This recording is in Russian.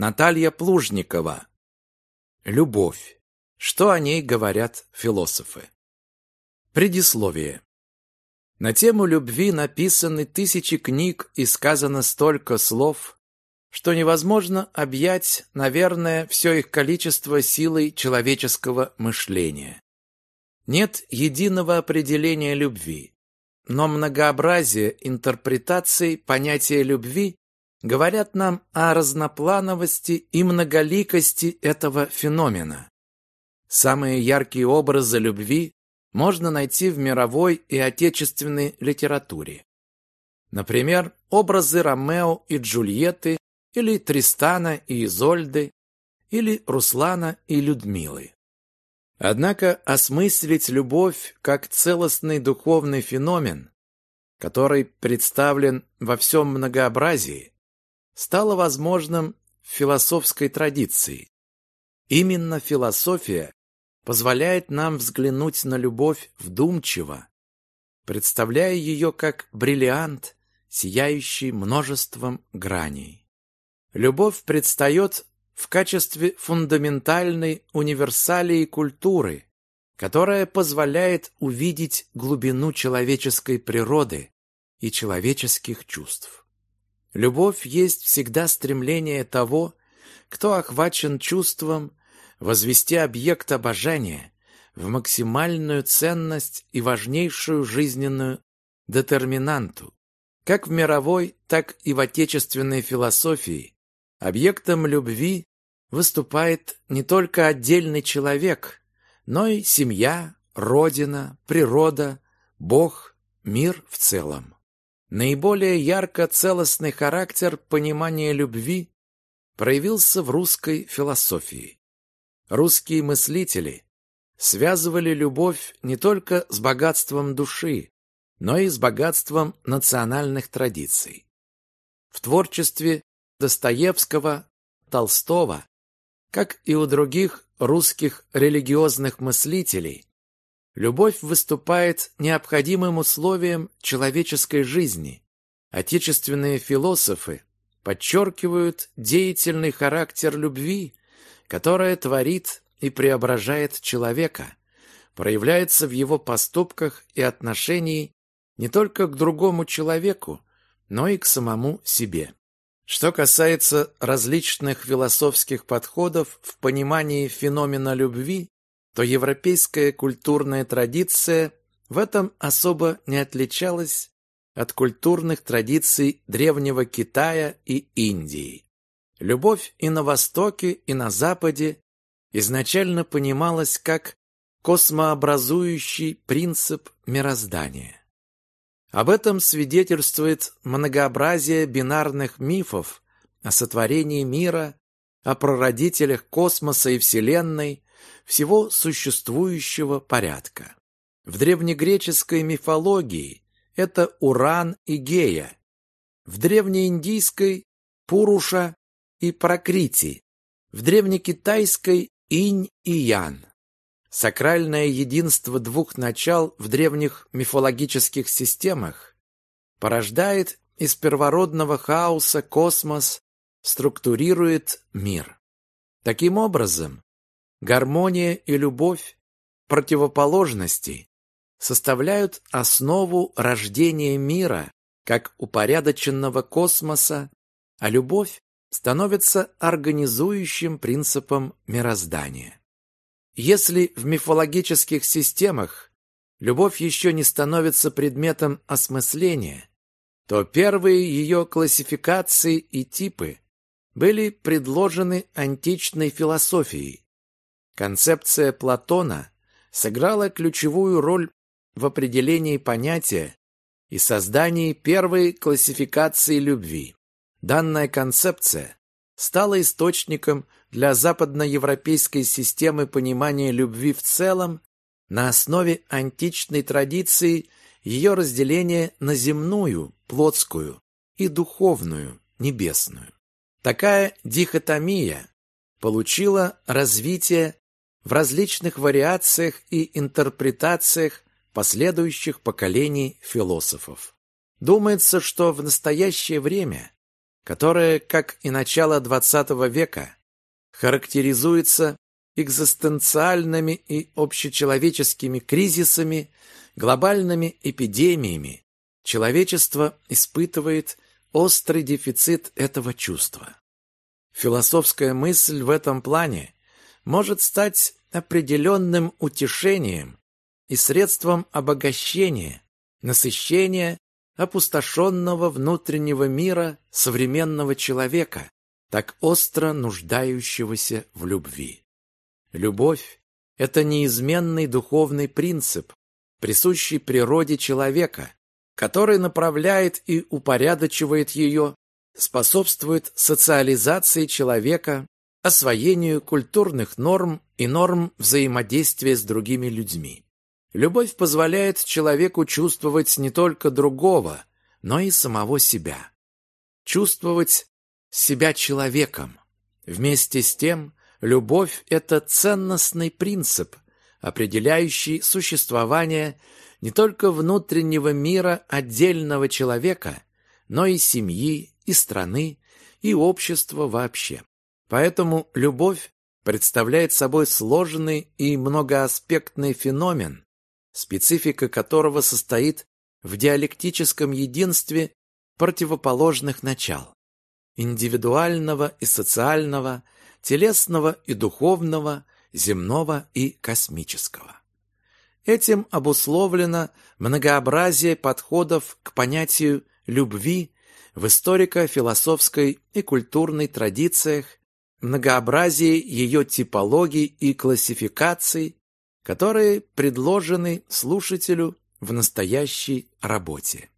Наталья Плужникова. Любовь. Что о ней говорят философы? Предисловие. На тему любви написаны тысячи книг и сказано столько слов, что невозможно объять, наверное, все их количество силой человеческого мышления. Нет единого определения любви, но многообразие интерпретаций понятия любви говорят нам о разноплановости и многоликости этого феномена. Самые яркие образы любви можно найти в мировой и отечественной литературе. Например, образы Ромео и Джульетты или Тристана и Изольды или Руслана и Людмилы. Однако осмыслить любовь как целостный духовный феномен, который представлен во всем многообразии, стало возможным в философской традиции. Именно философия позволяет нам взглянуть на любовь вдумчиво, представляя ее как бриллиант, сияющий множеством граней. Любовь предстает в качестве фундаментальной универсалии культуры, которая позволяет увидеть глубину человеческой природы и человеческих чувств. Любовь есть всегда стремление того, кто охвачен чувством, возвести объект обожания в максимальную ценность и важнейшую жизненную детерминанту. Как в мировой, так и в отечественной философии объектом любви выступает не только отдельный человек, но и семья, родина, природа, Бог, мир в целом. Наиболее ярко целостный характер понимания любви проявился в русской философии. Русские мыслители связывали любовь не только с богатством души, но и с богатством национальных традиций. В творчестве Достоевского, Толстого, как и у других русских религиозных мыслителей, любовь выступает необходимым условием человеческой жизни. Отечественные философы подчеркивают деятельный характер любви которая творит и преображает человека, проявляется в его поступках и отношении не только к другому человеку, но и к самому себе. Что касается различных философских подходов в понимании феномена любви, то европейская культурная традиция в этом особо не отличалась от культурных традиций древнего Китая и Индии. Любовь и на Востоке, и на Западе изначально понималась как космообразующий принцип мироздания. Об этом свидетельствует многообразие бинарных мифов о сотворении мира, о прародителях космоса и Вселенной, всего существующего порядка. В древнегреческой мифологии это Уран и Гея, в древнеиндийской – Пуруша и Пракрити, в древнекитайской инь и ян. Сакральное единство двух начал в древних мифологических системах порождает из первородного хаоса космос, структурирует мир. Таким образом, гармония и любовь, противоположности, составляют основу рождения мира как упорядоченного космоса, а любовь становится организующим принципом мироздания. Если в мифологических системах любовь еще не становится предметом осмысления, то первые ее классификации и типы были предложены античной философией. Концепция Платона сыграла ключевую роль в определении понятия и создании первой классификации любви. Данная концепция стала источником для западноевропейской системы понимания любви в целом на основе античной традиции ее разделения на земную, плотскую, и духовную, небесную. Такая дихотомия получила развитие в различных вариациях и интерпретациях последующих поколений философов. Думается, что в настоящее время которое, как и начало XX века, характеризуется экзистенциальными и общечеловеческими кризисами, глобальными эпидемиями, человечество испытывает острый дефицит этого чувства. Философская мысль в этом плане может стать определенным утешением и средством обогащения, насыщения опустошенного внутреннего мира современного человека, так остро нуждающегося в любви. Любовь – это неизменный духовный принцип, присущий природе человека, который направляет и упорядочивает ее, способствует социализации человека, освоению культурных норм и норм взаимодействия с другими людьми. Любовь позволяет человеку чувствовать не только другого, но и самого себя. Чувствовать себя человеком. Вместе с тем, любовь – это ценностный принцип, определяющий существование не только внутреннего мира отдельного человека, но и семьи, и страны, и общества вообще. Поэтому любовь представляет собой сложный и многоаспектный феномен, специфика которого состоит в диалектическом единстве противоположных начал – индивидуального и социального, телесного и духовного, земного и космического. Этим обусловлено многообразие подходов к понятию любви в историко-философской и культурной традициях, многообразие ее типологий и классификаций, которые предложены слушателю в настоящей работе.